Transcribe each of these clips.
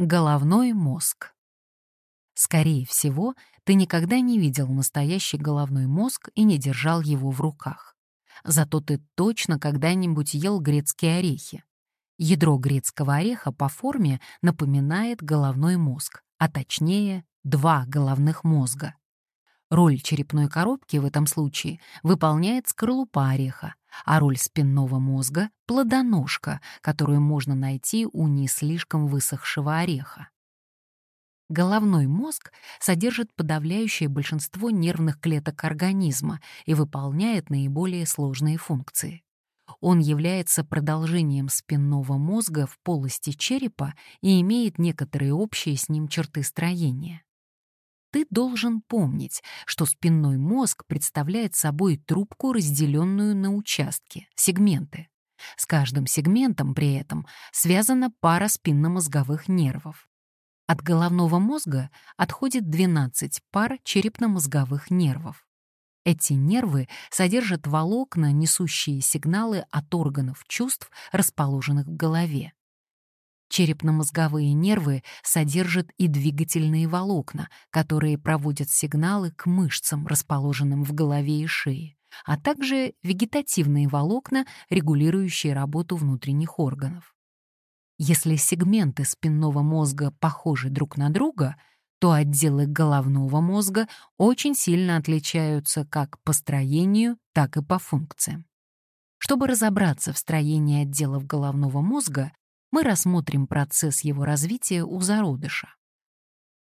Головной мозг. Скорее всего, ты никогда не видел настоящий головной мозг и не держал его в руках. Зато ты точно когда-нибудь ел грецкие орехи. Ядро грецкого ореха по форме напоминает головной мозг, а точнее два головных мозга. Роль черепной коробки в этом случае выполняет скорлупа ореха, а роль спинного мозга — плодоножка, которую можно найти у не слишком высохшего ореха. Головной мозг содержит подавляющее большинство нервных клеток организма и выполняет наиболее сложные функции. Он является продолжением спинного мозга в полости черепа и имеет некоторые общие с ним черты строения. Ты должен помнить, что спинной мозг представляет собой трубку, разделенную на участки, сегменты. С каждым сегментом при этом связана пара спинномозговых нервов. От головного мозга отходит 12 пар черепно-мозговых нервов. Эти нервы содержат волокна, несущие сигналы от органов чувств, расположенных в голове. Черепно-мозговые нервы содержат и двигательные волокна, которые проводят сигналы к мышцам, расположенным в голове и шее, а также вегетативные волокна, регулирующие работу внутренних органов. Если сегменты спинного мозга похожи друг на друга, то отделы головного мозга очень сильно отличаются как по строению, так и по функциям. Чтобы разобраться в строении отделов головного мозга, мы рассмотрим процесс его развития у зародыша.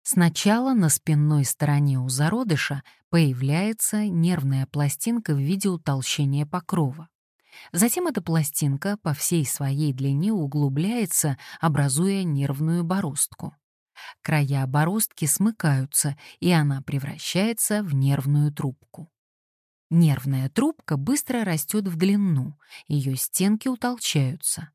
Сначала на спинной стороне у зародыша появляется нервная пластинка в виде утолщения покрова. Затем эта пластинка по всей своей длине углубляется, образуя нервную бороздку. Края бороздки смыкаются, и она превращается в нервную трубку. Нервная трубка быстро растет в длину, ее стенки утолщаются.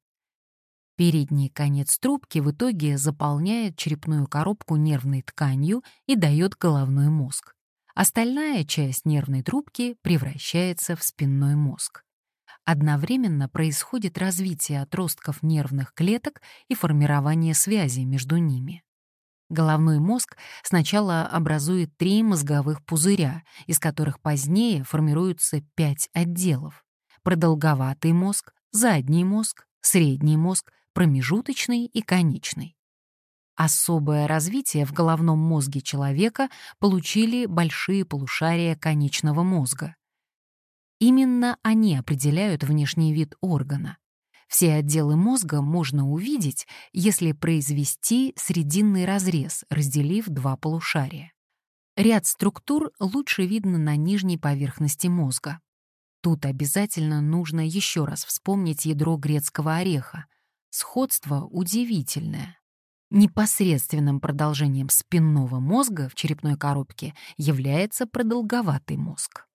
Передний конец трубки в итоге заполняет черепную коробку нервной тканью и дает головной мозг. Остальная часть нервной трубки превращается в спинной мозг. Одновременно происходит развитие отростков нервных клеток и формирование связи между ними. Головной мозг сначала образует три мозговых пузыря, из которых позднее формируются пять отделов. Продолговатый мозг, задний мозг, средний мозг, промежуточный и конечный. Особое развитие в головном мозге человека получили большие полушария конечного мозга. Именно они определяют внешний вид органа. Все отделы мозга можно увидеть, если произвести срединный разрез, разделив два полушария. Ряд структур лучше видно на нижней поверхности мозга. Тут обязательно нужно еще раз вспомнить ядро грецкого ореха, Сходство удивительное. Непосредственным продолжением спинного мозга в черепной коробке является продолговатый мозг.